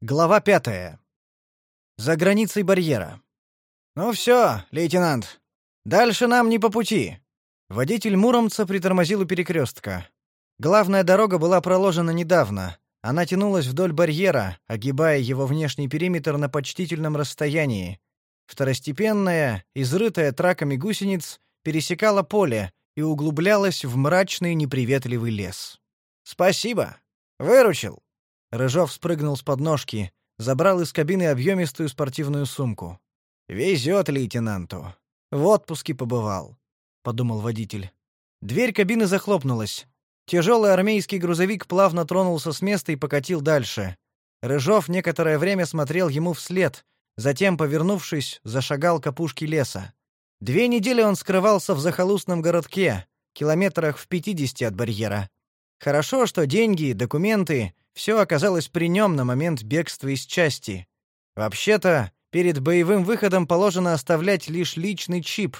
Глава пятая. За границей барьера. «Ну все, лейтенант. Дальше нам не по пути». Водитель Муромца притормозил у перекрестка. Главная дорога была проложена недавно. Она тянулась вдоль барьера, огибая его внешний периметр на почтительном расстоянии. Второстепенная, изрытая траками гусениц, пересекала поле и углублялась в мрачный неприветливый лес. «Спасибо. Выручил», Рыжов спрыгнул с подножки, забрал из кабины объемистую спортивную сумку. «Везет лейтенанту. В отпуске побывал», — подумал водитель. Дверь кабины захлопнулась. Тяжелый армейский грузовик плавно тронулся с места и покатил дальше. Рыжов некоторое время смотрел ему вслед, затем, повернувшись, зашагал к опушке леса. Две недели он скрывался в захолустном городке, километрах в пятидесяти от барьера. Хорошо, что деньги, документы все оказалось при нем на момент бегства из части. Вообще-то, перед боевым выходом положено оставлять лишь личный чип.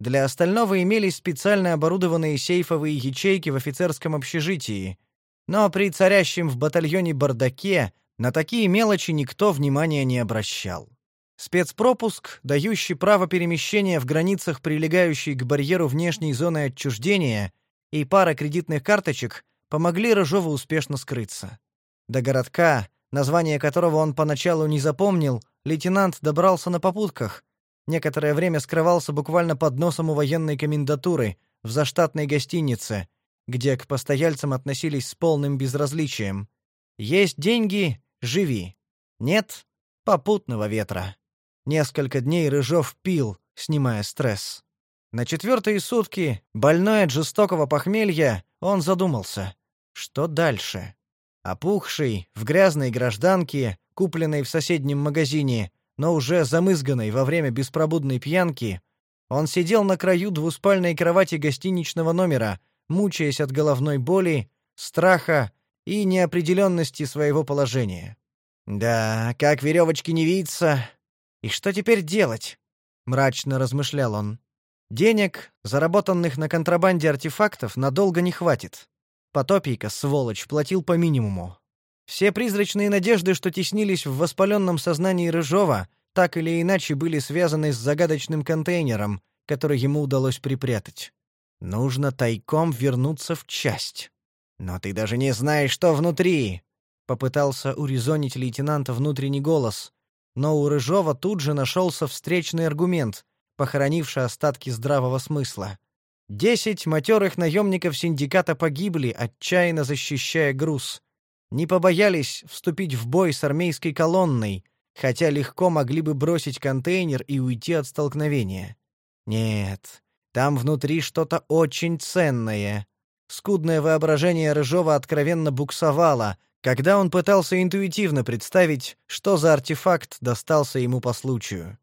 Для остального имелись специально оборудованные сейфовые ячейки в офицерском общежитии. Но при царящем в батальоне бардаке на такие мелочи никто внимания не обращал. Спецпропуск, дающий право перемещения в границах, прилегающей к барьеру внешней зоны отчуждения, и пара кредитных карточек помогли Рыжову успешно скрыться. До городка, название которого он поначалу не запомнил, лейтенант добрался на попутках. Некоторое время скрывался буквально под носом у военной комендатуры, в заштатной гостинице, где к постояльцам относились с полным безразличием. Есть деньги — живи. Нет — попутного ветра. Несколько дней Рыжов пил, снимая стресс. На четвертые сутки, больной от жестокого похмелья, он задумался. Что дальше? Опухший, в грязной гражданке, купленной в соседнем магазине, но уже замызганной во время беспробудной пьянки, он сидел на краю двуспальной кровати гостиничного номера, мучаясь от головной боли, страха и неопределенности своего положения. «Да, как веревочки не виться. И что теперь делать?» — мрачно размышлял он. «Денег, заработанных на контрабанде артефактов, надолго не хватит. Потопийка, сволочь, платил по минимуму. Все призрачные надежды, что теснились в воспаленном сознании Рыжова, так или иначе были связаны с загадочным контейнером, который ему удалось припрятать. Нужно тайком вернуться в часть. Но ты даже не знаешь, что внутри, попытался урезонить лейтенанта внутренний голос, но у Рыжова тут же нашелся встречный аргумент, похоронивший остатки здравого смысла. Десять матерых наемников синдиката погибли, отчаянно защищая груз. Не побоялись вступить в бой с армейской колонной, хотя легко могли бы бросить контейнер и уйти от столкновения. Нет, там внутри что-то очень ценное. Скудное воображение Рыжова откровенно буксовало, когда он пытался интуитивно представить, что за артефакт достался ему по случаю.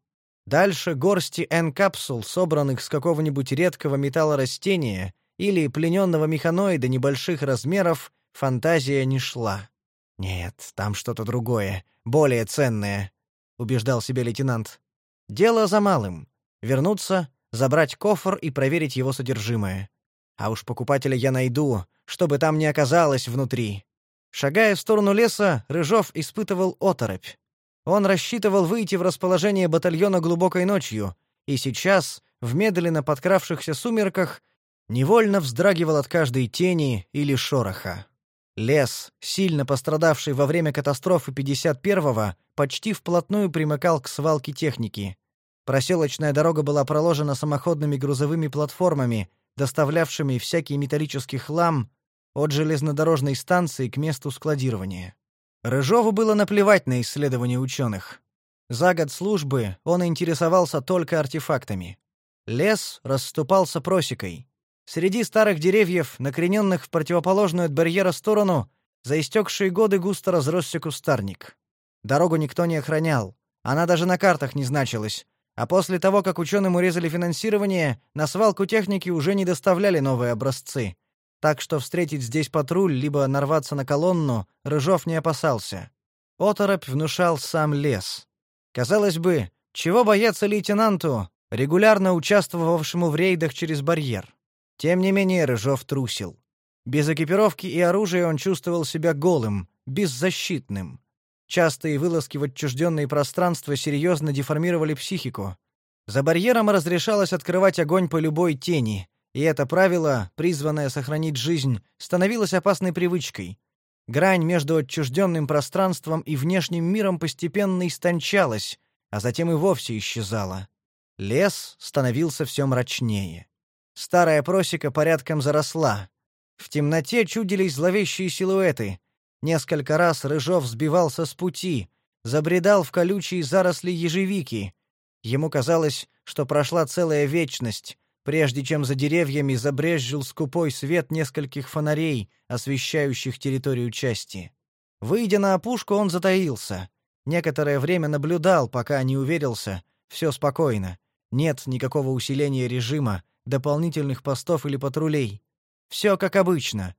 Дальше горсти N-капсул, собранных с какого-нибудь редкого металлорастения или плененного механоида небольших размеров, фантазия не шла. «Нет, там что-то другое, более ценное», — убеждал себя лейтенант. «Дело за малым. Вернуться, забрать кофр и проверить его содержимое. А уж покупателя я найду, чтобы там не оказалось внутри». Шагая в сторону леса, Рыжов испытывал оторопь. Он рассчитывал выйти в расположение батальона глубокой ночью, и сейчас, в медленно подкравшихся сумерках, невольно вздрагивал от каждой тени или шороха. Лес, сильно пострадавший во время катастрофы 51-го, почти вплотную примыкал к свалке техники. Проселочная дорога была проложена самоходными грузовыми платформами, доставлявшими всякий металлический хлам от железнодорожной станции к месту складирования. Рыжову было наплевать на исследования ученых. За год службы он интересовался только артефактами. Лес расступался просекой. Среди старых деревьев, накрененных в противоположную от барьера сторону, за истекшие годы густо разросся кустарник. Дорогу никто не охранял. Она даже на картах не значилась. А после того, как ученым урезали финансирование, на свалку техники уже не доставляли новые образцы так что встретить здесь патруль либо нарваться на колонну Рыжов не опасался. Оторопь внушал сам лес. Казалось бы, чего бояться лейтенанту, регулярно участвовавшему в рейдах через барьер? Тем не менее Рыжов трусил. Без экипировки и оружия он чувствовал себя голым, беззащитным. Частые вылазки в отчужденные пространства серьезно деформировали психику. За барьером разрешалось открывать огонь по любой тени, и это правило, призванное сохранить жизнь, становилось опасной привычкой. Грань между отчужденным пространством и внешним миром постепенно истончалась, а затем и вовсе исчезала. Лес становился все мрачнее. Старая просека порядком заросла. В темноте чудились зловещие силуэты. Несколько раз Рыжов сбивался с пути, забредал в колючие заросли ежевики. Ему казалось, что прошла целая вечность, прежде чем за деревьями забрезжил скупой свет нескольких фонарей, освещающих территорию части. Выйдя на опушку, он затаился. Некоторое время наблюдал, пока не уверился. Все спокойно. Нет никакого усиления режима, дополнительных постов или патрулей. Все как обычно.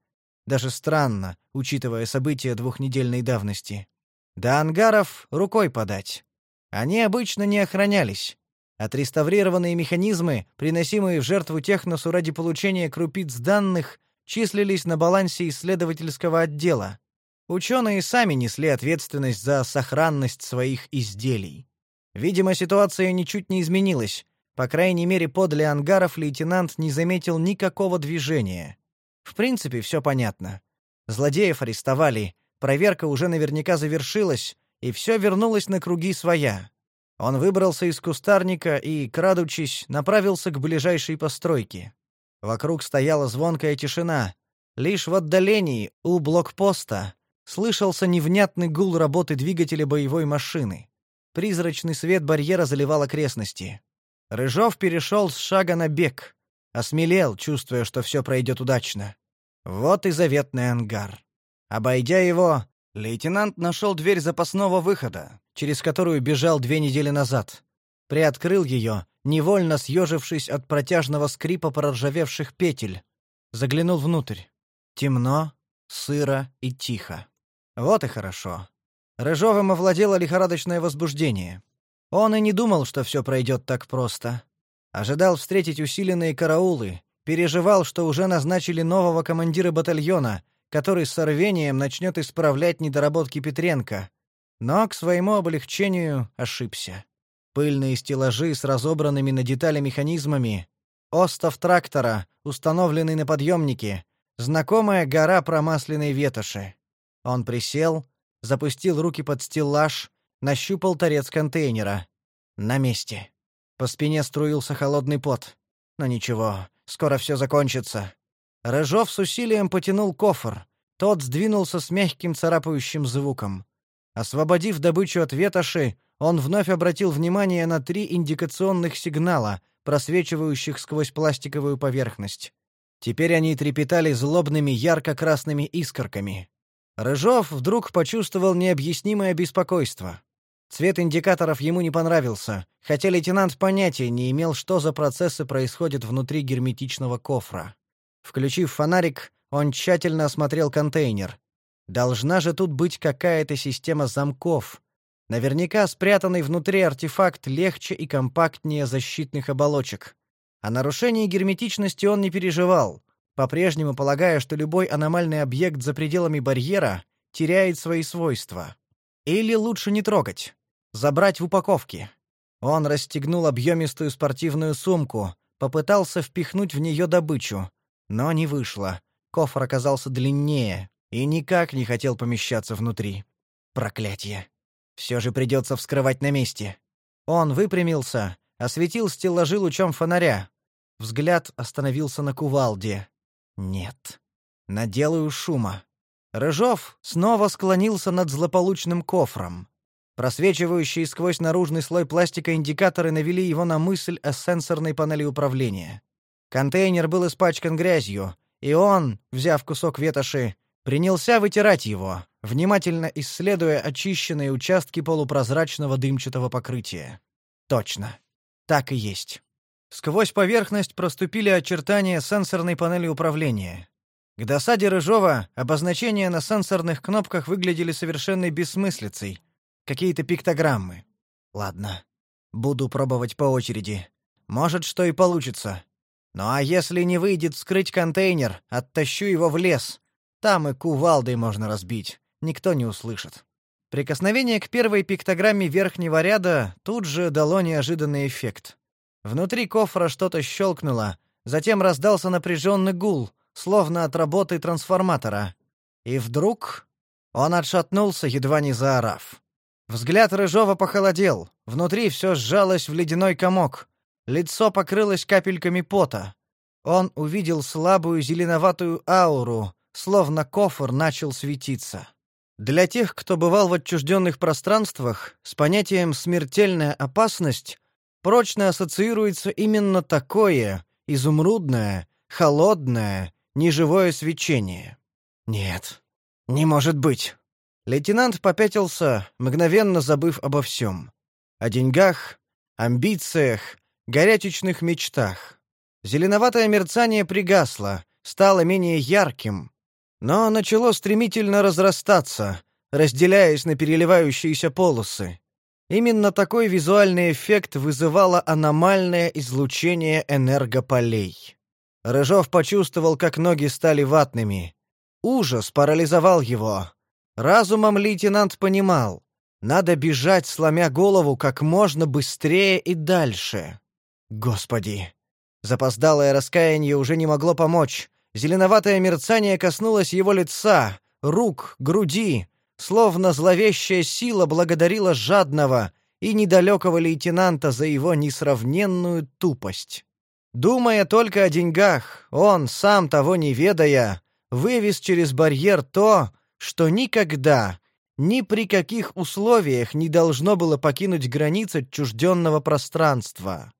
Даже странно, учитывая события двухнедельной давности. До ангаров рукой подать. Они обычно не охранялись. Отреставрированные механизмы, приносимые в жертву техносу ради получения крупиц данных, числились на балансе исследовательского отдела. Ученые сами несли ответственность за сохранность своих изделий. Видимо, ситуация ничуть не изменилась. По крайней мере, подле ангаров лейтенант не заметил никакого движения. В принципе, все понятно. Злодеев арестовали, проверка уже наверняка завершилась, и все вернулось на круги своя. Он выбрался из кустарника и, крадучись, направился к ближайшей постройке. Вокруг стояла звонкая тишина. Лишь в отдалении, у блокпоста, слышался невнятный гул работы двигателя боевой машины. Призрачный свет барьера заливал окрестности. Рыжов перешел с шага на бег. Осмелел, чувствуя, что все пройдет удачно. Вот и заветный ангар. Обойдя его, Лейтенант нашел дверь запасного выхода, через которую бежал две недели назад. Приоткрыл ее, невольно съежившись от протяжного скрипа проржавевших петель. Заглянул внутрь. Темно, сыро и тихо. Вот и хорошо. Рыжовым овладело лихорадочное возбуждение. Он и не думал, что все пройдет так просто. Ожидал встретить усиленные караулы, переживал, что уже назначили нового командира батальона — который с рвением начнет исправлять недоработки Петренко, но к своему облегчению ошибся. Пыльные стеллажи с разобранными на детали механизмами, остов трактора, установленный на подъемнике, знакомая гора промасленной ветоши. Он присел, запустил руки под стеллаж, нащупал торец контейнера. На месте. По спине струился холодный пот. Но ничего, скоро все закончится. Рыжов с усилием потянул кофр. Тот сдвинулся с мягким царапающим звуком. Освободив добычу от ветоши, он вновь обратил внимание на три индикационных сигнала, просвечивающих сквозь пластиковую поверхность. Теперь они трепетали злобными ярко-красными искорками. Рыжов вдруг почувствовал необъяснимое беспокойство. Цвет индикаторов ему не понравился, хотя лейтенант понятия не имел, что за процессы происходят внутри герметичного кофра. Включив фонарик, он тщательно осмотрел контейнер. Должна же тут быть какая-то система замков. Наверняка спрятанный внутри артефакт легче и компактнее защитных оболочек. О нарушении герметичности он не переживал, по-прежнему полагая, что любой аномальный объект за пределами барьера теряет свои свойства. Или лучше не трогать, забрать в упаковке. Он расстегнул объемистую спортивную сумку, попытался впихнуть в нее добычу, но не вышло. Кофр оказался длиннее и никак не хотел помещаться внутри. Проклятие. Все же придется вскрывать на месте. Он выпрямился, осветил стеллажи лучом фонаря. Взгляд остановился на кувалде. Нет. Наделаю шума. Рыжов снова склонился над злополучным кофром. Просвечивающие сквозь наружный слой пластика индикаторы навели его на мысль о сенсорной панели управления. Контейнер был испачкан грязью, и он, взяв кусок ветоши, принялся вытирать его, внимательно исследуя очищенные участки полупрозрачного дымчатого покрытия. Точно. Так и есть. Сквозь поверхность проступили очертания сенсорной панели управления. К досаде Рыжова обозначения на сенсорных кнопках выглядели совершенной бессмыслицей. Какие-то пиктограммы. Ладно. Буду пробовать по очереди. Может, что и получится. Ну а если не выйдет вскрыть контейнер, оттащу его в лес. Там и кувалдой можно разбить. Никто не услышит. Прикосновение к первой пиктограмме верхнего ряда тут же дало неожиданный эффект. Внутри кофра что-то щелкнуло, затем раздался напряженный гул, словно от работы трансформатора. И вдруг он отшатнулся, едва не заорав. Взгляд Рыжова похолодел, внутри все сжалось в ледяной комок. Лицо покрылось капельками пота. Он увидел слабую зеленоватую ауру, словно кофр начал светиться. Для тех, кто бывал в отчужденных пространствах, с понятием «смертельная опасность» прочно ассоциируется именно такое изумрудное, холодное, неживое свечение. Нет, не может быть. Лейтенант попятился, мгновенно забыв обо всем. О деньгах, амбициях, горячечных мечтах. Зеленоватое мерцание пригасло, стало менее ярким, но начало стремительно разрастаться, разделяясь на переливающиеся полосы. Именно такой визуальный эффект вызывало аномальное излучение энергополей. Рыжов почувствовал, как ноги стали ватными. Ужас парализовал его. Разумом лейтенант понимал, надо бежать, сломя голову, как можно быстрее и дальше. Господи! Запоздалое раскаяние уже не могло помочь. Зеленоватое мерцание коснулось его лица, рук, груди, словно зловещая сила благодарила жадного и недалекого лейтенанта за его несравненную тупость. Думая только о деньгах, он, сам того не ведая, вывез через барьер то, что никогда, ни при каких условиях не должно было покинуть границы отчужденного пространства.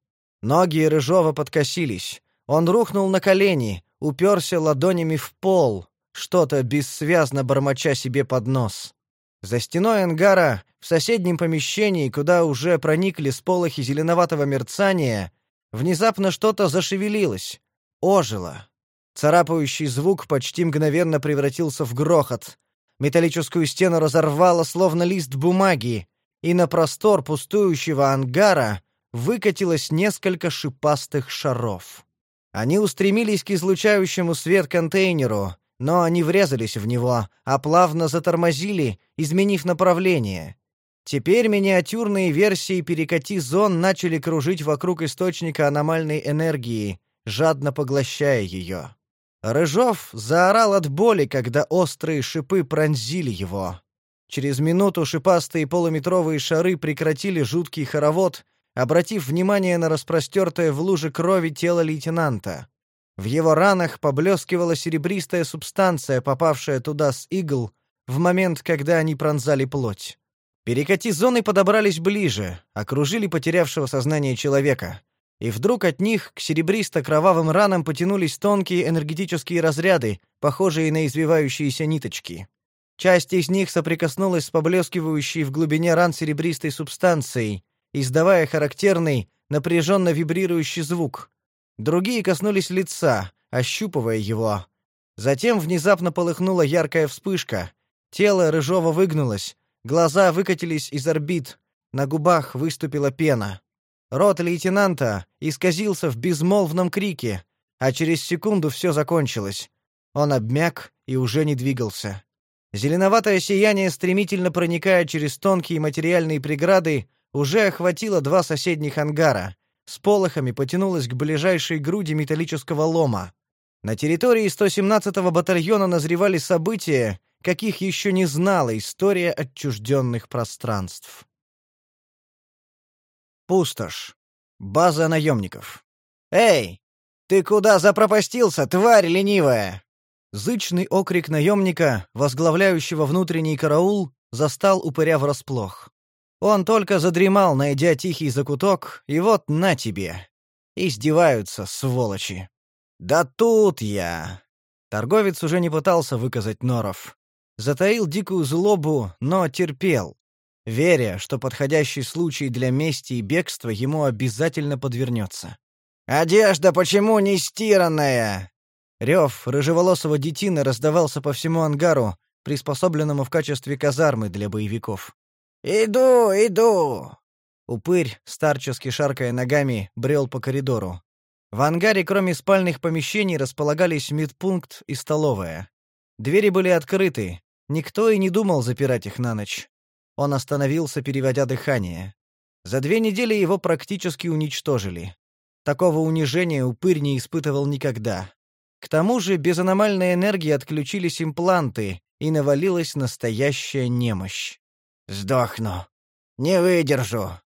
Ноги Рыжова подкосились. Он рухнул на колени, уперся ладонями в пол, что-то бессвязно бормоча себе под нос. За стеной ангара, в соседнем помещении, куда уже проникли сполохи зеленоватого мерцания, внезапно что-то зашевелилось, ожило. Царапающий звук почти мгновенно превратился в грохот. Металлическую стену разорвало, словно лист бумаги, и на простор пустующего ангара выкатилось несколько шипастых шаров. Они устремились к излучающему свет контейнеру, но они врезались в него, а плавно затормозили, изменив направление. Теперь миниатюрные версии перекати зон начали кружить вокруг источника аномальной энергии, жадно поглощая ее. Рыжов заорал от боли, когда острые шипы пронзили его. Через минуту шипастые полуметровые шары прекратили жуткий хоровод, обратив внимание на распростертое в луже крови тело лейтенанта. В его ранах поблескивала серебристая субстанция, попавшая туда с игл в момент, когда они пронзали плоть. Перекати зоны подобрались ближе, окружили потерявшего сознание человека. И вдруг от них к серебристо-кровавым ранам потянулись тонкие энергетические разряды, похожие на извивающиеся ниточки. Часть из них соприкоснулась с поблескивающей в глубине ран серебристой субстанцией, издавая характерный, напряженно вибрирующий звук. Другие коснулись лица, ощупывая его. Затем внезапно полыхнула яркая вспышка. Тело рыжого выгнулось, глаза выкатились из орбит, на губах выступила пена. Рот лейтенанта исказился в безмолвном крике, а через секунду все закончилось. Он обмяк и уже не двигался. Зеленоватое сияние, стремительно проникая через тонкие материальные преграды, уже охватило два соседних ангара. С полохами потянулось к ближайшей груди металлического лома. На территории 117-го батальона назревали события, каких еще не знала история отчужденных пространств. Пустошь. База наемников. «Эй, ты куда запропастился, тварь ленивая?» Зычный окрик наемника, возглавляющего внутренний караул, застал упыря врасплох. Он только задремал, найдя тихий закуток, и вот на тебе. Издеваются, сволочи. «Да тут я!» Торговец уже не пытался выказать норов. Затаил дикую злобу, но терпел, веря, что подходящий случай для мести и бегства ему обязательно подвернется. «Одежда почему не стиранная?» Рев рыжеволосого детины раздавался по всему ангару, приспособленному в качестве казармы для боевиков. «Иду, иду!» Упырь, старчески шаркая ногами, брел по коридору. В ангаре, кроме спальных помещений, располагались медпункт и столовая. Двери были открыты. Никто и не думал запирать их на ночь. Он остановился, переводя дыхание. За две недели его практически уничтожили. Такого унижения упырь не испытывал никогда. К тому же без аномальной энергии отключились импланты, и навалилась настоящая немощь. «Сдохну. Не выдержу».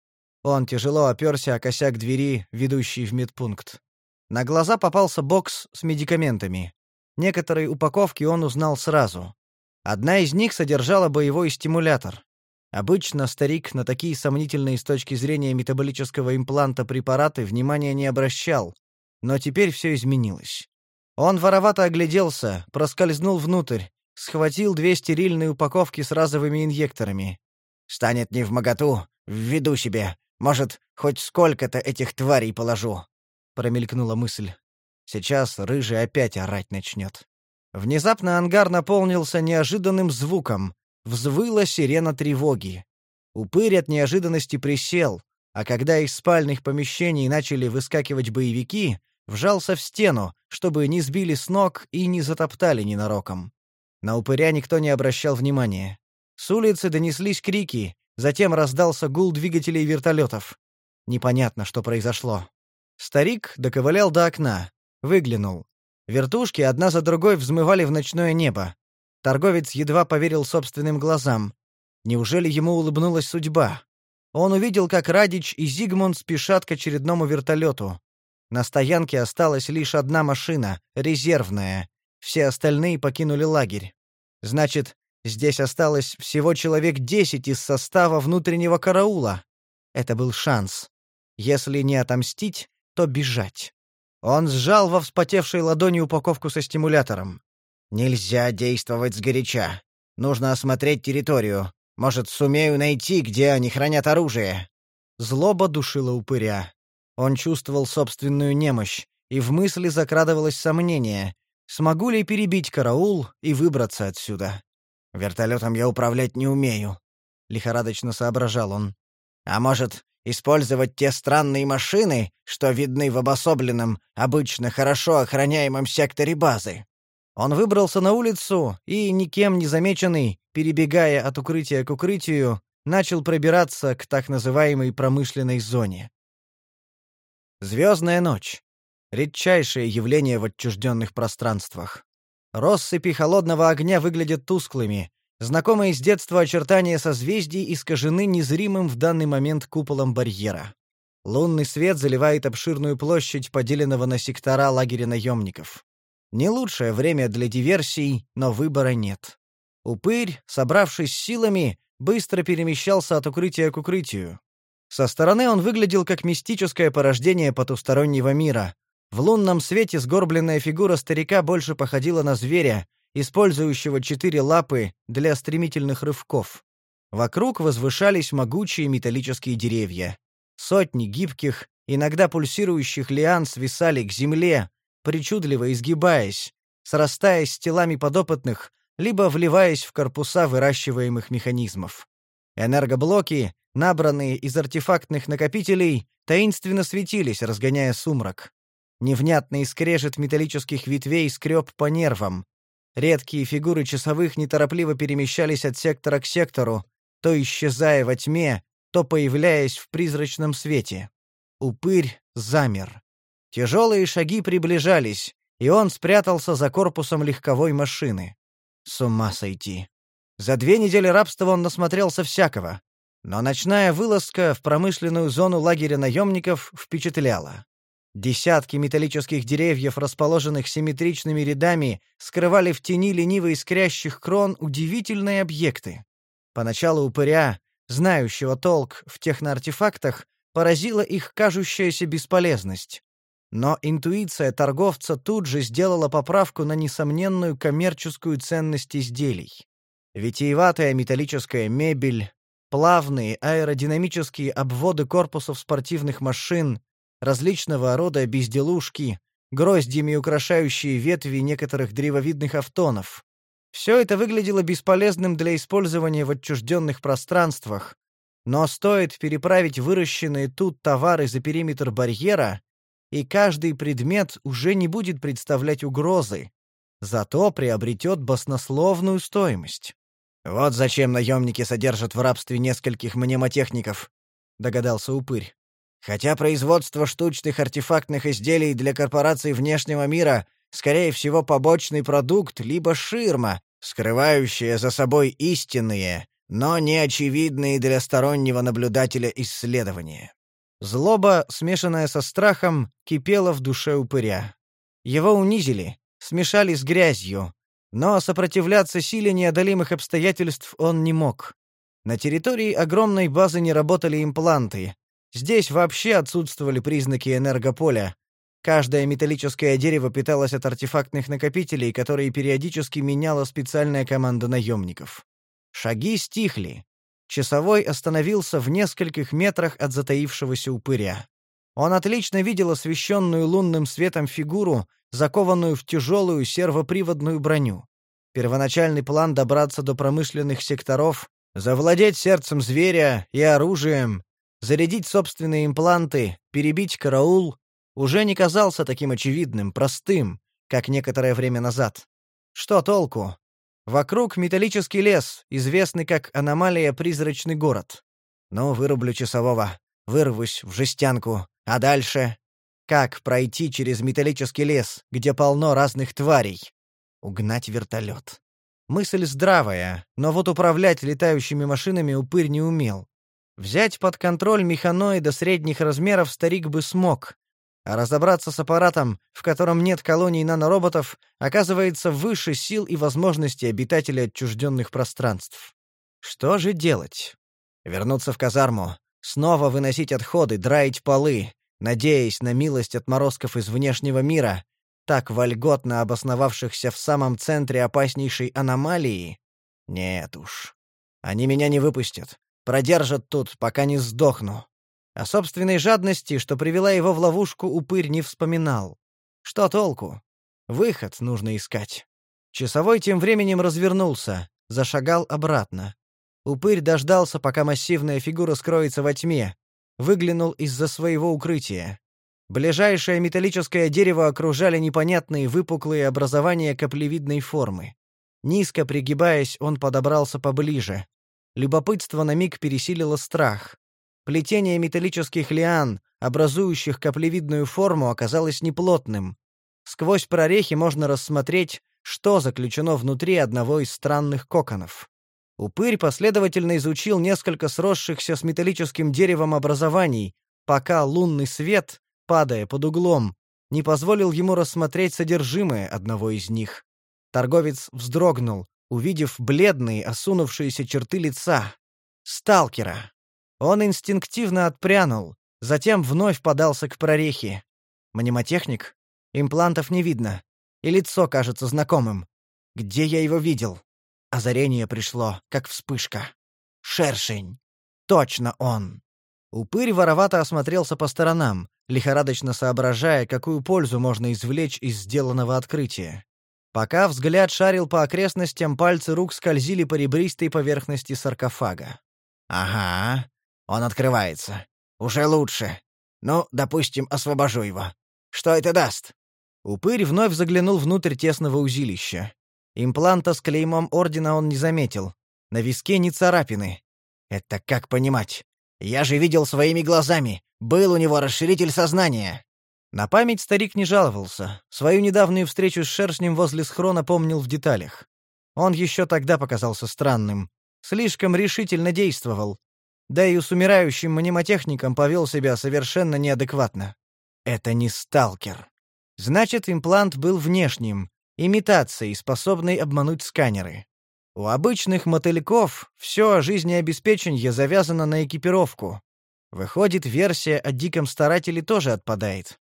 Он тяжело оперся о косяк двери, ведущей в медпункт. На глаза попался бокс с медикаментами. Некоторые упаковки он узнал сразу. Одна из них содержала боевой стимулятор. Обычно старик на такие сомнительные с точки зрения метаболического импланта препараты внимания не обращал, но теперь все изменилось. Он воровато огляделся, проскользнул внутрь, схватил две стерильные упаковки с разовыми инъекторами. «Станет не в моготу, введу себе. Может, хоть сколько-то этих тварей положу», — промелькнула мысль. Сейчас рыжий опять орать начнет. Внезапно ангар наполнился неожиданным звуком. Взвыла сирена тревоги. Упырь от неожиданности присел, а когда из спальных помещений начали выскакивать боевики, вжался в стену, чтобы не сбили с ног и не затоптали ненароком. На упыря никто не обращал внимания. С улицы донеслись крики, затем раздался гул двигателей вертолетов. Непонятно, что произошло. Старик доковылял до окна, выглянул. Вертушки одна за другой взмывали в ночное небо. Торговец едва поверил собственным глазам. Неужели ему улыбнулась судьба? Он увидел, как Радич и Зигмунд спешат к очередному вертолету. На стоянке осталась лишь одна машина, резервная. Все остальные покинули лагерь. Значит, здесь осталось всего человек десять из состава внутреннего караула. Это был шанс. Если не отомстить, то бежать. Он сжал во вспотевшей ладони упаковку со стимулятором. «Нельзя действовать сгоряча. Нужно осмотреть территорию. Может, сумею найти, где они хранят оружие». Злоба душила упыря. Он чувствовал собственную немощь, и в мысли закрадывалось сомнение, смогу ли перебить караул и выбраться отсюда. «Вертолетом я управлять не умею», — лихорадочно соображал он. «А может, использовать те странные машины, что видны в обособленном, обычно хорошо охраняемом секторе базы. Он выбрался на улицу и, никем не замеченный, перебегая от укрытия к укрытию, начал пробираться к так называемой промышленной зоне. Звездная ночь. Редчайшее явление в отчужденных пространствах. Россыпи холодного огня выглядят тусклыми, Знакомые с детства очертания созвездий искажены незримым в данный момент куполом барьера. Лунный свет заливает обширную площадь поделенного на сектора лагеря наемников. Не лучшее время для диверсий, но выбора нет. Упырь, собравшись силами, быстро перемещался от укрытия к укрытию. Со стороны он выглядел как мистическое порождение потустороннего мира. В лунном свете сгорбленная фигура старика больше походила на зверя, использующего четыре лапы для стремительных рывков. Вокруг возвышались могучие металлические деревья. Сотни гибких, иногда пульсирующих лиан свисали к земле, причудливо изгибаясь, срастаясь с телами подопытных, либо вливаясь в корпуса выращиваемых механизмов. Энергоблоки, набранные из артефактных накопителей, таинственно светились, разгоняя сумрак. Невнятный скрежет металлических ветвей скреб по нервам, Редкие фигуры часовых неторопливо перемещались от сектора к сектору, то исчезая во тьме, то появляясь в призрачном свете. Упырь замер. Тяжелые шаги приближались, и он спрятался за корпусом легковой машины. С ума сойти. За две недели рабства он насмотрелся всякого. Но ночная вылазка в промышленную зону лагеря наемников впечатляла. Десятки металлических деревьев, расположенных симметричными рядами, скрывали в тени лениво искрящих крон удивительные объекты. Поначалу упыря, знающего толк в техноартефактах, поразила их кажущаяся бесполезность. Но интуиция торговца тут же сделала поправку на несомненную коммерческую ценность изделий. Витиеватая металлическая мебель, плавные аэродинамические обводы корпусов спортивных машин, различного рода безделушки, гроздьями украшающие ветви некоторых древовидных автонов. Все это выглядело бесполезным для использования в отчужденных пространствах, но стоит переправить выращенные тут товары за периметр барьера, и каждый предмет уже не будет представлять угрозы, зато приобретет баснословную стоимость. «Вот зачем наемники содержат в рабстве нескольких мнемотехников», — догадался упырь. «Хотя производство штучных артефактных изделий для корпораций внешнего мира, скорее всего, побочный продукт, либо ширма, скрывающая за собой истинные, но не очевидные для стороннего наблюдателя исследования». Злоба, смешанная со страхом, кипела в душе упыря. Его унизили, смешали с грязью, но сопротивляться силе неодолимых обстоятельств он не мог. На территории огромной базы не работали импланты. Здесь вообще отсутствовали признаки энергополя. Каждое металлическое дерево питалось от артефактных накопителей, которые периодически меняла специальная команда наемников. Шаги стихли. Часовой остановился в нескольких метрах от затаившегося упыря. Он отлично видел освещенную лунным светом фигуру, закованную в тяжелую сервоприводную броню. Первоначальный план добраться до промышленных секторов, завладеть сердцем зверя и оружием, зарядить собственные импланты, перебить караул, уже не казался таким очевидным, простым, как некоторое время назад. Что толку? Вокруг металлический лес, известный как аномалия «Призрачный город». Ну, вырублю часового, вырвусь в жестянку, а дальше? Как пройти через металлический лес, где полно разных тварей? Угнать вертолет. Мысль здравая, но вот управлять летающими машинами упырь не умел. Взять под контроль механоида средних размеров старик бы смог, а разобраться с аппаратом, в котором нет колоний нанороботов, оказывается выше сил и возможностей обитателей отчужденных пространств. Что же делать? Вернуться в казарму, снова выносить отходы, драить полы, надеясь на милость отморозков из внешнего мира, так вольготно обосновавшихся в самом центре опаснейшей аномалии? Нет уж. Они меня не выпустят. Продержат тут, пока не сдохну. О собственной жадности, что привела его в ловушку, упырь не вспоминал. Что толку? Выход нужно искать. Часовой тем временем развернулся, зашагал обратно. Упырь дождался, пока массивная фигура скроется во тьме, выглянул из-за своего укрытия. Ближайшее металлическое дерево окружали непонятные выпуклые образования каплевидной формы. Низко пригибаясь, он подобрался поближе. Любопытство на миг пересилило страх. Плетение металлических лиан, образующих каплевидную форму, оказалось неплотным. Сквозь прорехи можно рассмотреть, что заключено внутри одного из странных коконов. Упырь последовательно изучил несколько сросшихся с металлическим деревом образований, пока лунный свет, падая под углом, не позволил ему рассмотреть содержимое одного из них. Торговец вздрогнул, увидев бледные, осунувшиеся черты лица. Сталкера. Он инстинктивно отпрянул, затем вновь подался к прорехе. Мнемотехник? Имплантов не видно. И лицо кажется знакомым. Где я его видел? Озарение пришло, как вспышка. Шершень. Точно он. Упырь воровато осмотрелся по сторонам, лихорадочно соображая, какую пользу можно извлечь из сделанного открытия. Пока взгляд шарил по окрестностям, пальцы рук скользили по ребристой поверхности саркофага. «Ага, он открывается. Уже лучше. Ну, допустим, освобожу его. Что это даст?» Упырь вновь заглянул внутрь тесного узилища. Импланта с клеймом ордена он не заметил. На виске не царапины. Это как понимать? Я же видел своими глазами. Был у него расширитель сознания. На память старик не жаловался. Свою недавнюю встречу с шершнем возле схрона помнил в деталях. Он еще тогда показался странным. Слишком решительно действовал. Да и с умирающим мнемотехником повел себя совершенно неадекватно. Это не сталкер. Значит, имплант был внешним, имитацией, способной обмануть сканеры. У обычных мотыльков все жизнеобеспечение завязано на экипировку. Выходит, версия о диком старателе тоже отпадает.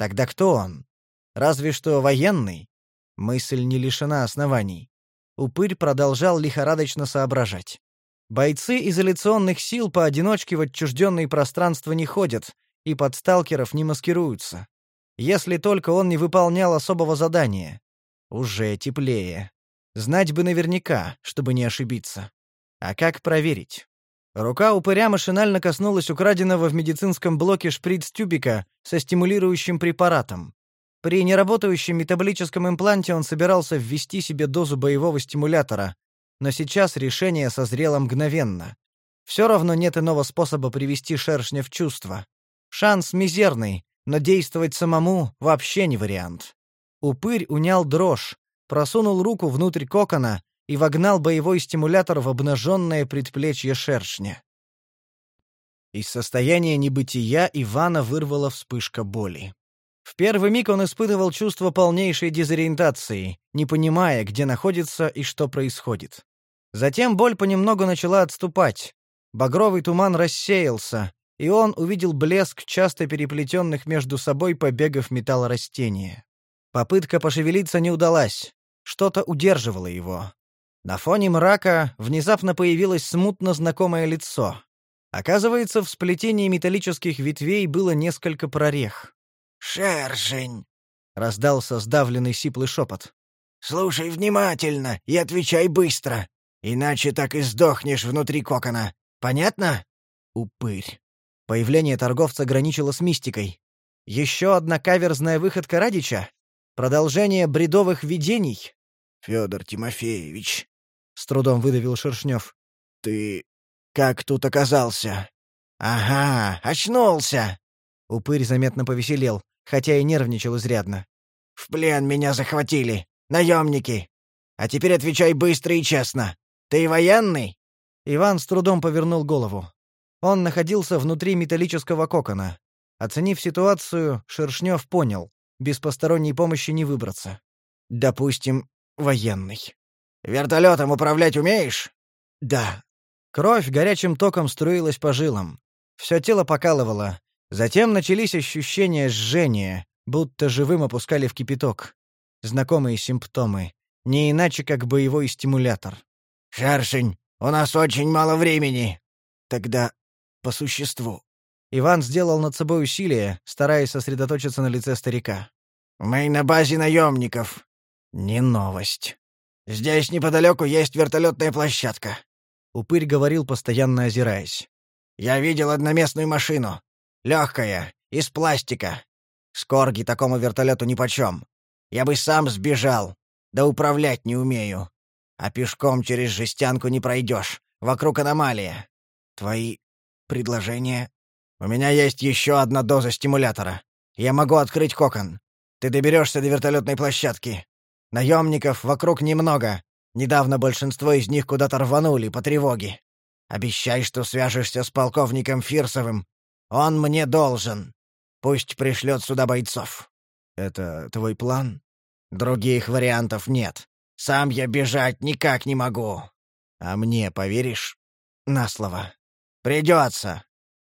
Тогда кто он? Разве что военный? Мысль не лишена оснований. Упырь продолжал лихорадочно соображать. Бойцы изоляционных сил поодиночке в отчужденные пространства не ходят и под сталкеров не маскируются. Если только он не выполнял особого задания. Уже теплее. Знать бы наверняка, чтобы не ошибиться. А как проверить? Рука упыря машинально коснулась украденного в медицинском блоке шприц-тюбика со стимулирующим препаратом. При неработающем метаболическом импланте он собирался ввести себе дозу боевого стимулятора, но сейчас решение созрело мгновенно. Все равно нет иного способа привести шершня в чувство. Шанс мизерный, но действовать самому вообще не вариант. Упырь унял дрожь, просунул руку внутрь кокона и вогнал боевой стимулятор в обнаженное предплечье шершня. Из состояния небытия Ивана вырвала вспышка боли. В первый миг он испытывал чувство полнейшей дезориентации, не понимая, где находится и что происходит. Затем боль понемногу начала отступать. Багровый туман рассеялся, и он увидел блеск часто переплетенных между собой побегов металлорастения. Попытка пошевелиться не удалась. Что-то удерживало его. На фоне мрака внезапно появилось смутно знакомое лицо. Оказывается, в сплетении металлических ветвей было несколько прорех. «Шершень!» — раздался сдавленный сиплый шепот. «Слушай внимательно и отвечай быстро, иначе так и сдохнешь внутри кокона. Понятно?» Упырь. Появление торговца граничило с мистикой. Еще одна каверзная выходка Радича? Продолжение бредовых видений? Федор Тимофеевич, с трудом выдавил Шершнев. Ты как тут оказался? Ага, очнулся. Упырь заметно повеселел, хотя и нервничал изрядно. В плен меня захватили. Наемники. А теперь отвечай быстро и честно. Ты военный? Иван с трудом повернул голову. Он находился внутри металлического кокона. Оценив ситуацию, Шершнев понял, без посторонней помощи не выбраться. Допустим, военный. «Вертолетом управлять умеешь?» «Да». Кровь горячим током струилась по жилам. Все тело покалывало. Затем начались ощущения жжения, будто живым опускали в кипяток. Знакомые симптомы. Не иначе, как боевой стимулятор. «Шершень, у нас очень мало времени!» «Тогда по существу». Иван сделал над собой усилие, стараясь сосредоточиться на лице старика. «Мы на базе наемников». «Не новость». «Здесь неподалеку есть вертолетная площадка». Упырь говорил, постоянно озираясь. «Я видел одноместную машину. Легкая, из пластика. Скорги такому вертолету нипочем. Я бы сам сбежал, да управлять не умею. А пешком через жестянку не пройдешь. Вокруг аномалия. Твои предложение. У меня есть еще одна доза стимулятора. Я могу открыть кокон. Ты доберешься до вертолетной площадки. Наемников вокруг немного. Недавно большинство из них куда-то рванули по тревоге. Обещай, что свяжешься с полковником Фирсовым. Он мне должен. Пусть пришлет сюда бойцов. Это твой план? Других вариантов нет. Сам я бежать никак не могу. А мне поверишь? На слово. «Придется.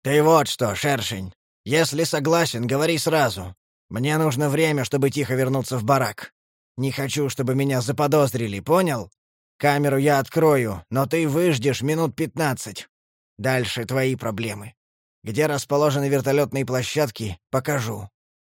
Ты вот что, шершень. Если согласен, говори сразу. Мне нужно время, чтобы тихо вернуться в барак. Не хочу, чтобы меня заподозрили, понял? Камеру я открою, но ты выждешь минут пятнадцать. Дальше твои проблемы. Где расположены вертолетные площадки, покажу».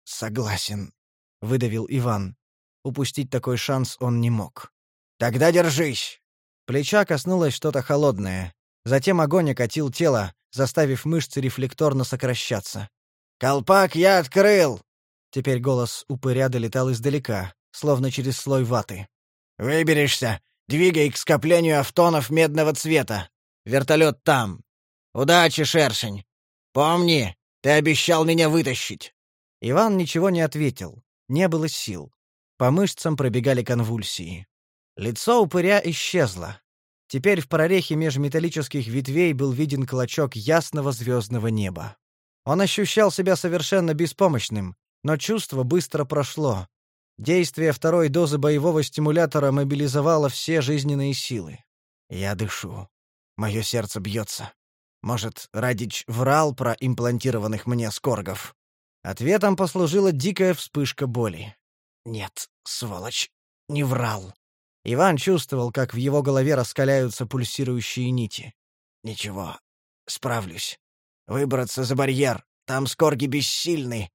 «Согласен», — выдавил Иван. Упустить такой шанс он не мог. «Тогда держись!» Плеча коснулось что-то холодное. Затем огонь окатил тело, заставив мышцы рефлекторно сокращаться. «Колпак я открыл!» Теперь голос упыря долетал издалека, словно через слой ваты. «Выберешься! Двигай к скоплению автонов медного цвета! Вертолет там! Удачи, шершень! Помни, ты обещал меня вытащить!» Иван ничего не ответил. Не было сил. По мышцам пробегали конвульсии. Лицо упыря исчезло. Теперь в прорехе меж металлических ветвей был виден клочок ясного звездного неба. Он ощущал себя совершенно беспомощным, но чувство быстро прошло. Действие второй дозы боевого стимулятора мобилизовало все жизненные силы. Я дышу. Мое сердце бьется. Может, Радич врал про имплантированных мне скоргов? Ответом послужила дикая вспышка боли. Нет, сволочь, не врал. Иван чувствовал, как в его голове раскаляются пульсирующие нити. «Ничего, справлюсь. Выбраться за барьер. Там скорги бессильны,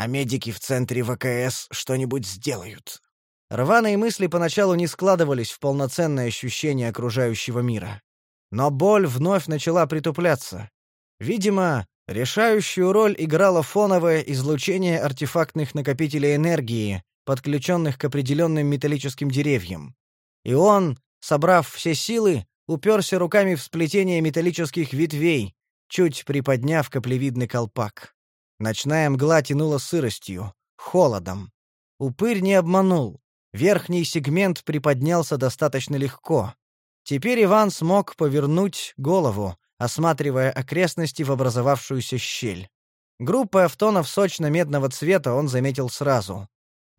а медики в центре ВКС что-нибудь сделают». Рваные мысли поначалу не складывались в полноценное ощущение окружающего мира. Но боль вновь начала притупляться. Видимо, решающую роль играло фоновое излучение артефактных накопителей энергии, подключенных к определенным металлическим деревьям. И он, собрав все силы, уперся руками в сплетение металлических ветвей, чуть приподняв каплевидный колпак. Ночная мгла тянула сыростью, холодом. Упырь не обманул. Верхний сегмент приподнялся достаточно легко. Теперь Иван смог повернуть голову, осматривая окрестности в образовавшуюся щель. Группы автонов сочно-медного цвета он заметил сразу.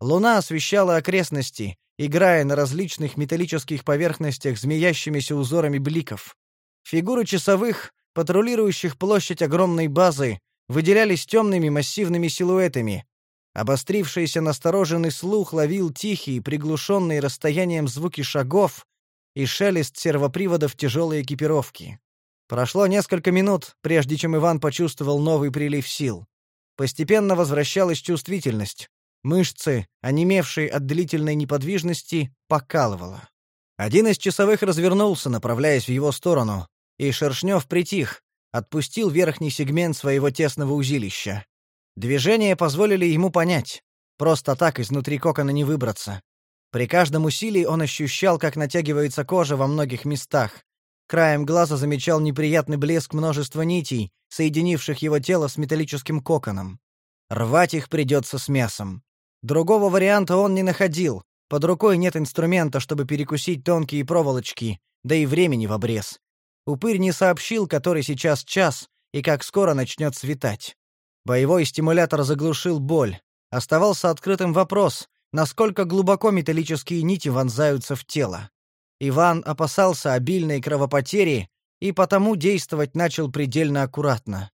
Луна освещала окрестности, играя на различных металлических поверхностях змеящимися узорами бликов. Фигуры часовых, патрулирующих площадь огромной базы, выделялись темными массивными силуэтами. Обострившийся настороженный слух ловил тихие, приглушенные расстоянием звуки шагов и шелест сервоприводов тяжелой экипировки. Прошло несколько минут, прежде чем Иван почувствовал новый прилив сил. Постепенно возвращалась чувствительность. Мышцы, онемевшие от длительной неподвижности, покалывало. Один из часовых развернулся, направляясь в его сторону, и Шершнев притих, отпустил верхний сегмент своего тесного узилища. Движения позволили ему понять. Просто так изнутри кокона не выбраться. При каждом усилии он ощущал, как натягивается кожа во многих местах, Краем глаза замечал неприятный блеск множества нитей, соединивших его тело с металлическим коконом. Рвать их придется с мясом. Другого варианта он не находил. Под рукой нет инструмента, чтобы перекусить тонкие проволочки, да и времени в обрез. Упырь не сообщил, который сейчас час и как скоро начнет светать. Боевой стимулятор заглушил боль. Оставался открытым вопрос, насколько глубоко металлические нити вонзаются в тело. Иван опасался обильной кровопотери и потому действовать начал предельно аккуратно.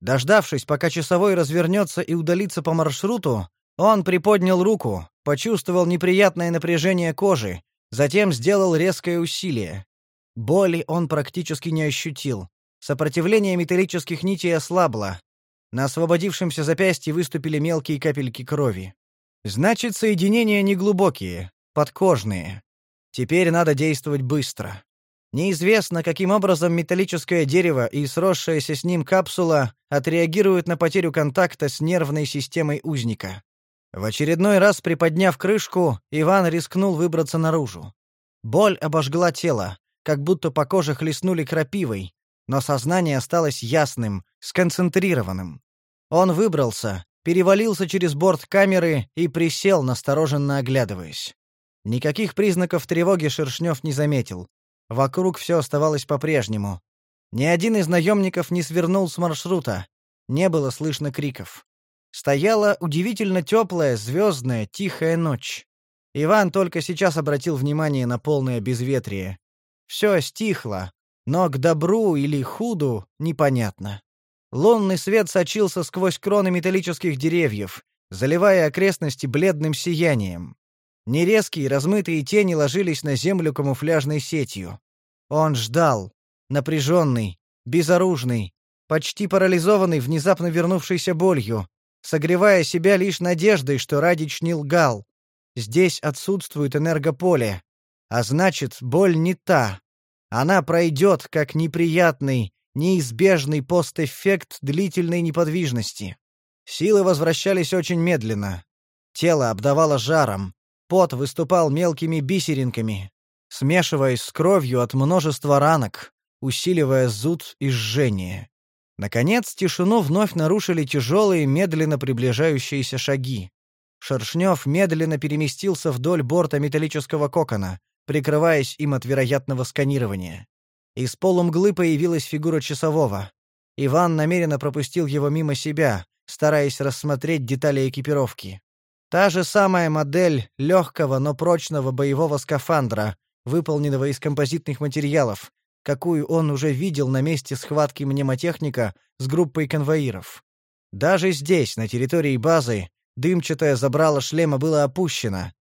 Дождавшись, пока часовой развернется и удалится по маршруту, он приподнял руку, почувствовал неприятное напряжение кожи, затем сделал резкое усилие. Боли он практически не ощутил. Сопротивление металлических нитей ослабло. На освободившемся запястье выступили мелкие капельки крови. Значит, соединения неглубокие, подкожные. Теперь надо действовать быстро. Неизвестно, каким образом металлическое дерево и сросшаяся с ним капсула отреагируют на потерю контакта с нервной системой узника. В очередной раз приподняв крышку, Иван рискнул выбраться наружу. Боль обожгла тело, как будто по коже хлестнули крапивой, но сознание осталось ясным, сконцентрированным. Он выбрался, перевалился через борт камеры и присел, настороженно оглядываясь. Никаких признаков тревоги Шершнев не заметил. Вокруг все оставалось по-прежнему. Ни один из наемников не свернул с маршрута. Не было слышно криков. Стояла удивительно теплая, звездная, тихая ночь. Иван только сейчас обратил внимание на полное безветрие. Все стихло, но к добру или худу непонятно. Лунный свет сочился сквозь кроны металлических деревьев, заливая окрестности бледным сиянием. Нерезкие размытые тени ложились на землю камуфляжной сетью. Он ждал, напряженный, безоружный, почти парализованный внезапно вернувшейся болью, согревая себя лишь надеждой, что Радич не лгал. Здесь отсутствует энергополе, а значит, боль не та. Она пройдет как неприятный, неизбежный постэффект длительной неподвижности. Силы возвращались очень медленно. Тело обдавало жаром, Пот выступал мелкими бисеринками, смешиваясь с кровью от множества ранок, усиливая зуд и жжение. Наконец тишину вновь нарушили тяжелые, медленно приближающиеся шаги. Шершнев медленно переместился вдоль борта металлического кокона, прикрываясь им от вероятного сканирования. Из полумглы появилась фигура часового. Иван намеренно пропустил его мимо себя, стараясь рассмотреть детали экипировки. Та же самая модель легкого, но прочного боевого скафандра, выполненного из композитных материалов, какую он уже видел на месте схватки мнемотехника с группой конвоиров. Даже здесь, на территории базы, дымчатое забрало шлема было опущено.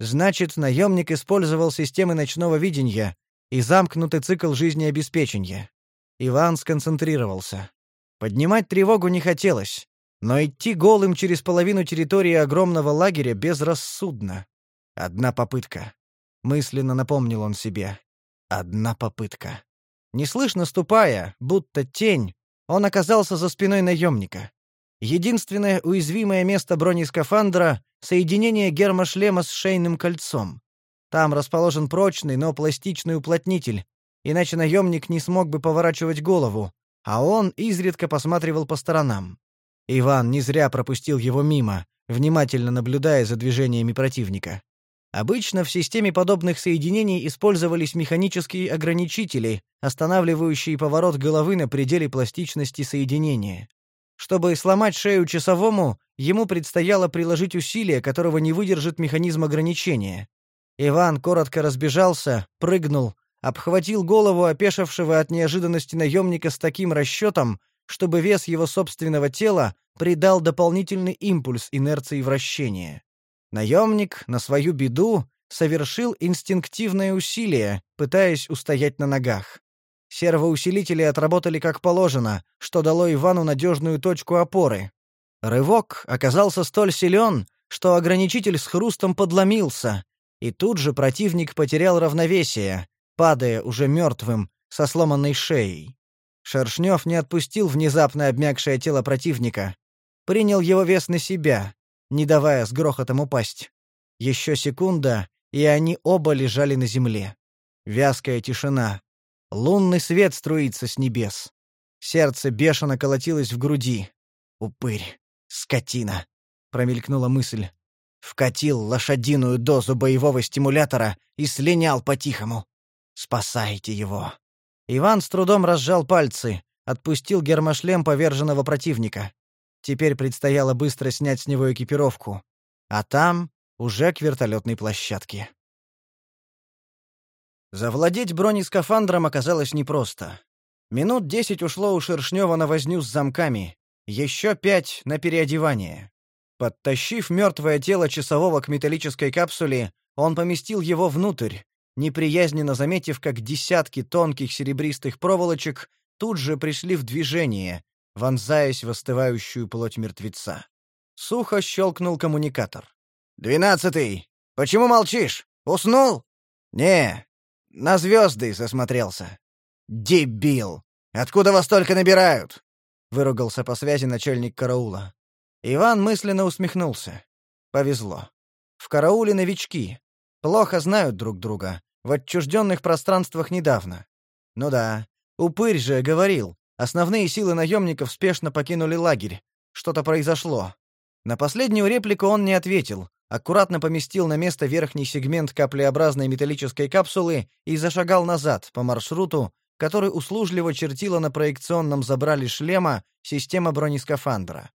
Значит, наемник использовал системы ночного видения и замкнутый цикл жизнеобеспечения. Иван сконцентрировался. Поднимать тревогу не хотелось. Но идти голым через половину территории огромного лагеря безрассудно. Одна попытка. Мысленно напомнил он себе. Одна попытка. Неслышно ступая, будто тень, он оказался за спиной наемника. Единственное уязвимое место бронескафандра — соединение гермошлема с шейным кольцом. Там расположен прочный, но пластичный уплотнитель, иначе наемник не смог бы поворачивать голову, а он изредка посматривал по сторонам. Иван не зря пропустил его мимо, внимательно наблюдая за движениями противника. Обычно в системе подобных соединений использовались механические ограничители, останавливающие поворот головы на пределе пластичности соединения. Чтобы сломать шею часовому, ему предстояло приложить усилие, которого не выдержит механизм ограничения. Иван коротко разбежался, прыгнул, обхватил голову опешившего от неожиданности наемника с таким расчетом, чтобы вес его собственного тела придал дополнительный импульс инерции вращения. Наемник, на свою беду, совершил инстинктивное усилие, пытаясь устоять на ногах. Сервоусилители отработали как положено, что дало Ивану надежную точку опоры. Рывок оказался столь силен, что ограничитель с хрустом подломился, и тут же противник потерял равновесие, падая уже мертвым, со сломанной шеей. Шершнев не отпустил внезапно обмякшее тело противника. Принял его вес на себя, не давая с грохотом упасть. Еще секунда, и они оба лежали на земле. Вязкая тишина. Лунный свет струится с небес. Сердце бешено колотилось в груди. «Упырь! Скотина!» — промелькнула мысль. Вкатил лошадиную дозу боевого стимулятора и слинял по-тихому. «Спасайте его!» Иван с трудом разжал пальцы, отпустил гермошлем поверженного противника. Теперь предстояло быстро снять с него экипировку. А там уже к вертолетной площадке. Завладеть бронескафандром оказалось непросто. Минут десять ушло у Шершнева на возню с замками, еще пять — на переодевание. Подтащив мертвое тело часового к металлической капсуле, он поместил его внутрь, неприязненно заметив, как десятки тонких серебристых проволочек тут же пришли в движение, вонзаясь в остывающую плоть мертвеца. Сухо щелкнул коммуникатор. «Двенадцатый! Почему молчишь? Уснул?» «Не, на звезды засмотрелся». «Дебил! Откуда вас только набирают?» — выругался по связи начальник караула. Иван мысленно усмехнулся. Повезло. В карауле новички. Плохо знают друг друга. В отчужденных пространствах недавно. Ну да, упырь же говорил, Основные силы наемников спешно покинули лагерь. Что-то произошло. На последнюю реплику он не ответил, аккуратно поместил на место верхний сегмент каплеобразной металлической капсулы и зашагал назад по маршруту, который услужливо чертила на проекционном забрале шлема система бронескафандра.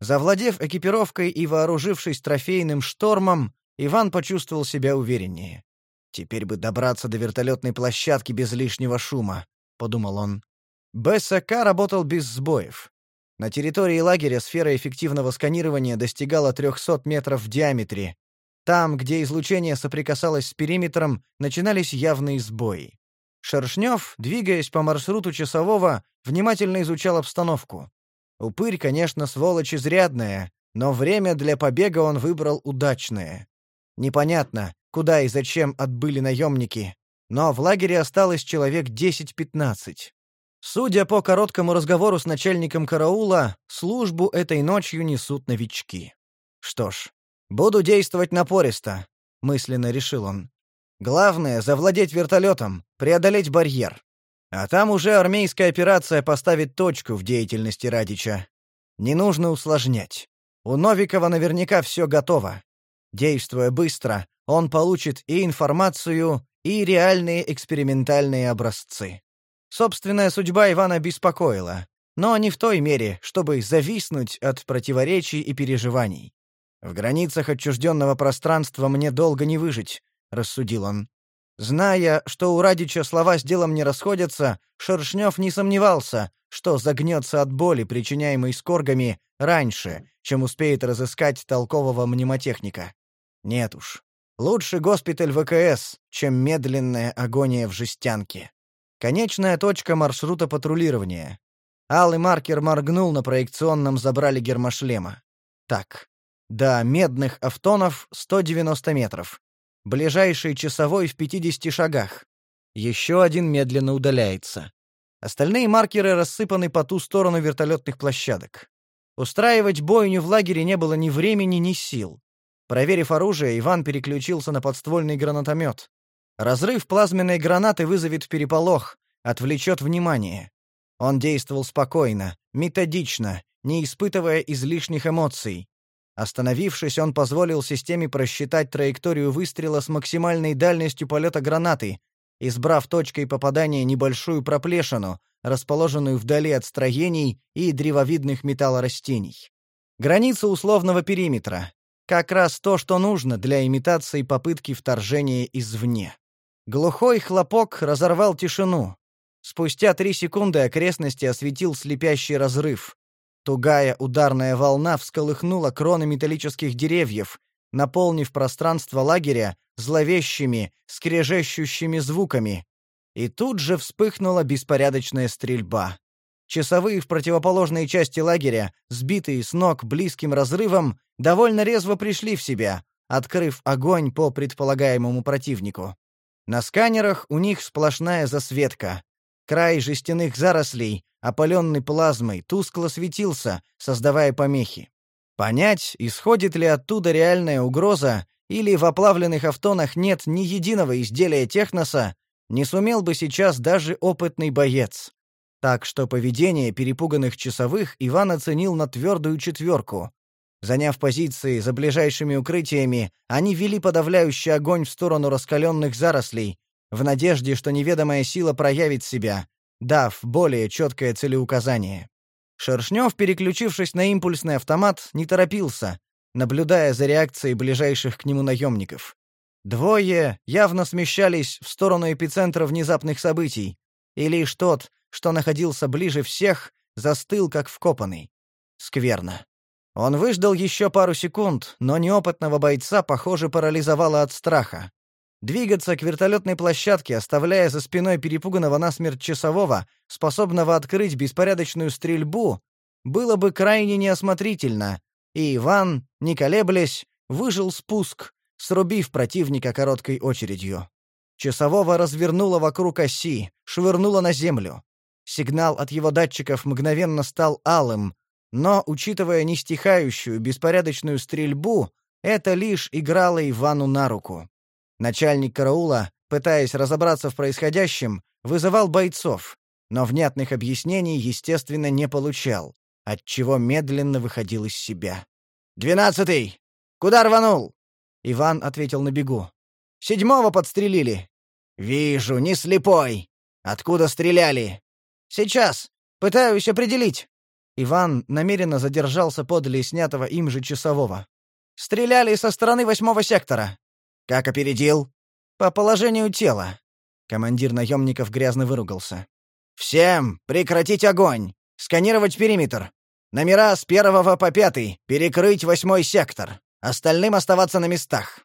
Завладев экипировкой и вооружившись трофейным штормом, Иван почувствовал себя увереннее. «Теперь бы добраться до вертолетной площадки без лишнего шума», — подумал он. БСК работал без сбоев. На территории лагеря сфера эффективного сканирования достигала 300 метров в диаметре. Там, где излучение соприкасалось с периметром, начинались явные сбои. Шершнев, двигаясь по маршруту часового, внимательно изучал обстановку. Упырь, конечно, сволочь изрядная, но время для побега он выбрал удачное. Непонятно, куда и зачем отбыли наемники, но в лагере осталось человек 10-15. Судя по короткому разговору с начальником караула, службу этой ночью несут новички. Что ж, буду действовать напористо, мысленно решил он. Главное завладеть вертолетом, преодолеть барьер. А там уже армейская операция поставит точку в деятельности Радича. Не нужно усложнять. У Новикова наверняка все готово. Действуя быстро, он получит и информацию, и реальные экспериментальные образцы. Собственная судьба Ивана беспокоила, но не в той мере, чтобы зависнуть от противоречий и переживаний. «В границах отчужденного пространства мне долго не выжить», — рассудил он. Зная, что у Радича слова с делом не расходятся, Шершнев не сомневался, что загнется от боли, причиняемой скоргами, раньше, чем успеет разыскать толкового мнемотехника. Нет уж. Лучше госпиталь ВКС, чем медленная агония в жестянке. Конечная точка маршрута патрулирования. Алый маркер моргнул на проекционном забрали гермошлема. Так. До медных автонов 190 метров. Ближайший часовой в 50 шагах. Еще один медленно удаляется. Остальные маркеры рассыпаны по ту сторону вертолетных площадок. Устраивать бойню в лагере не было ни времени, ни сил. Проверив оружие, Иван переключился на подствольный гранатомет. Разрыв плазменной гранаты вызовет переполох, отвлечет внимание. Он действовал спокойно, методично, не испытывая излишних эмоций. Остановившись, он позволил системе просчитать траекторию выстрела с максимальной дальностью полета гранаты, избрав точкой попадания небольшую проплешину, расположенную вдали от строений и древовидных металлорастений. Граница условного периметра, как раз то, что нужно для имитации попытки вторжения извне. Глухой хлопок разорвал тишину. Спустя три секунды окрестности осветил слепящий разрыв. Тугая ударная волна всколыхнула кроны металлических деревьев, наполнив пространство лагеря зловещими, скрежещущими звуками. И тут же вспыхнула беспорядочная стрельба. Часовые в противоположной части лагеря, сбитые с ног близким разрывом, довольно резво пришли в себя, открыв огонь по предполагаемому противнику. На сканерах у них сплошная засветка. Край жестяных зарослей, опаленный плазмой, тускло светился, создавая помехи. Понять, исходит ли оттуда реальная угроза, или в оплавленных автонах нет ни единого изделия техноса, не сумел бы сейчас даже опытный боец. Так что поведение перепуганных часовых Иван оценил на твердую четверку. Заняв позиции за ближайшими укрытиями, они вели подавляющий огонь в сторону раскаленных зарослей, в надежде, что неведомая сила проявит себя, дав более четкое целеуказание. Шершнев, переключившись на импульсный автомат, не торопился, наблюдая за реакцией ближайших к нему наемников. Двое явно смещались в сторону эпицентра внезапных событий, и лишь тот, что находился ближе всех, застыл как вкопанный. Скверно. Он выждал еще пару секунд, но неопытного бойца, похоже, парализовало от страха. Двигаться к вертолетной площадке, оставляя за спиной перепуганного насмерть часового, способного открыть беспорядочную стрельбу, было бы крайне неосмотрительно, и Иван, не колеблясь, выжил спуск, срубив противника короткой очередью. Часового развернуло вокруг оси, швырнуло на землю. Сигнал от его датчиков мгновенно стал алым, но, учитывая нестихающую беспорядочную стрельбу, это лишь играло Ивану на руку. Начальник караула, пытаясь разобраться в происходящем, вызывал бойцов, но внятных объяснений, естественно, не получал, отчего медленно выходил из себя. «Двенадцатый! Куда рванул?» Иван ответил на бегу. «Седьмого подстрелили». «Вижу, не слепой. Откуда стреляли?» Сейчас. Пытаюсь определить. Иван намеренно задержался подле снятого им же часового. Стреляли со стороны восьмого сектора. Как опередил? По положению тела. Командир наемников грязно выругался. Всем прекратить огонь. Сканировать периметр. Номера с первого по пятый. Перекрыть восьмой сектор. Остальным оставаться на местах.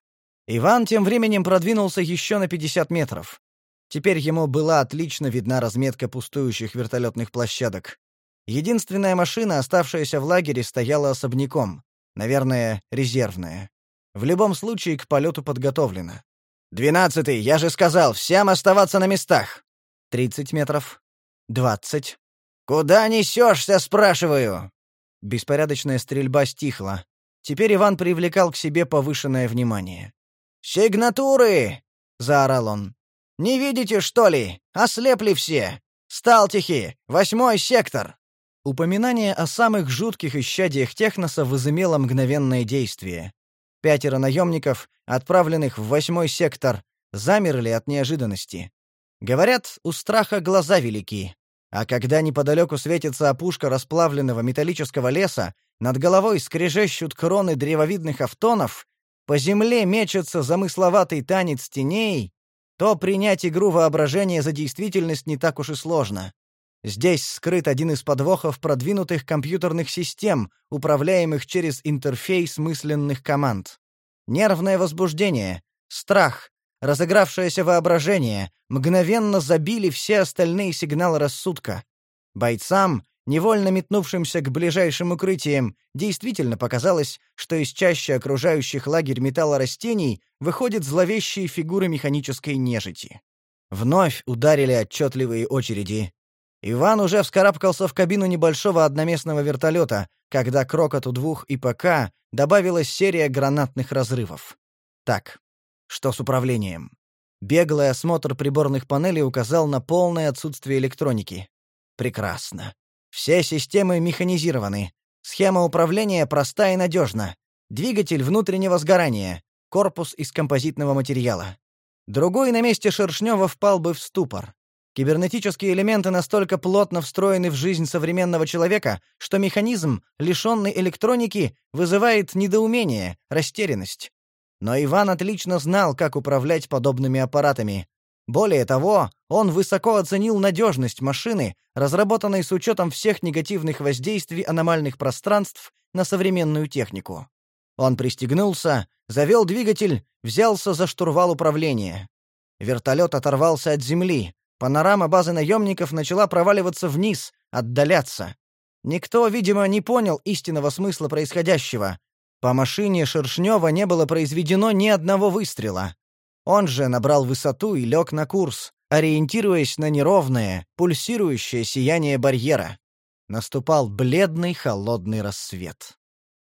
Иван тем временем продвинулся еще на 50 метров. Теперь ему была отлично видна разметка пустующих вертолетных площадок. Единственная машина, оставшаяся в лагере, стояла особняком. Наверное, резервная. В любом случае, к полету подготовлена. «Двенадцатый, я же сказал, всем оставаться на местах!» «Тридцать метров. Двадцать». «Куда несешься, спрашиваю?» Беспорядочная стрельба стихла. Теперь Иван привлекал к себе повышенное внимание. «Сигнатуры!» — заорал он. Не видите, что ли? Ослепли все. Сталтихи, восьмой сектор. Упоминание о самых жутких исчадиях техноса возымело мгновенное действие. Пятеро наемников, отправленных в восьмой сектор, замерли от неожиданности. Говорят, у страха глаза велики. А когда неподалеку светится опушка расплавленного металлического леса, над головой скрежещут кроны древовидных автонов, по земле мечется замысловатый танец теней, то принять игру воображения за действительность не так уж и сложно. Здесь скрыт один из подвохов продвинутых компьютерных систем, управляемых через интерфейс мысленных команд. Нервное возбуждение, страх, разыгравшееся воображение мгновенно забили все остальные сигналы рассудка. Бойцам, невольно метнувшимся к ближайшим укрытиям, действительно показалось, что из чаще окружающих лагерь металлорастений выходят зловещие фигуры механической нежити. Вновь ударили отчетливые очереди. Иван уже вскарабкался в кабину небольшого одноместного вертолета, когда к рокоту двух ИПК добавилась серия гранатных разрывов. Так, что с управлением? Беглый осмотр приборных панелей указал на полное отсутствие электроники. Прекрасно. Все системы механизированы. Схема управления проста и надежна. Двигатель внутреннего сгорания. Корпус из композитного материала. Другой на месте Шершнева впал бы в ступор. Кибернетические элементы настолько плотно встроены в жизнь современного человека, что механизм, лишенный электроники, вызывает недоумение, растерянность. Но Иван отлично знал, как управлять подобными аппаратами. Более того, он высоко оценил надежность машины, разработанной с учетом всех негативных воздействий аномальных пространств на современную технику. Он пристегнулся, завел двигатель, взялся за штурвал управления. Вертолет оторвался от земли, Панорама базы наемников начала проваливаться вниз, отдаляться. Никто, видимо, не понял истинного смысла происходящего. По машине Шершнева не было произведено ни одного выстрела. Он же набрал высоту и лег на курс, ориентируясь на неровное, пульсирующее сияние барьера. Наступал бледный холодный рассвет.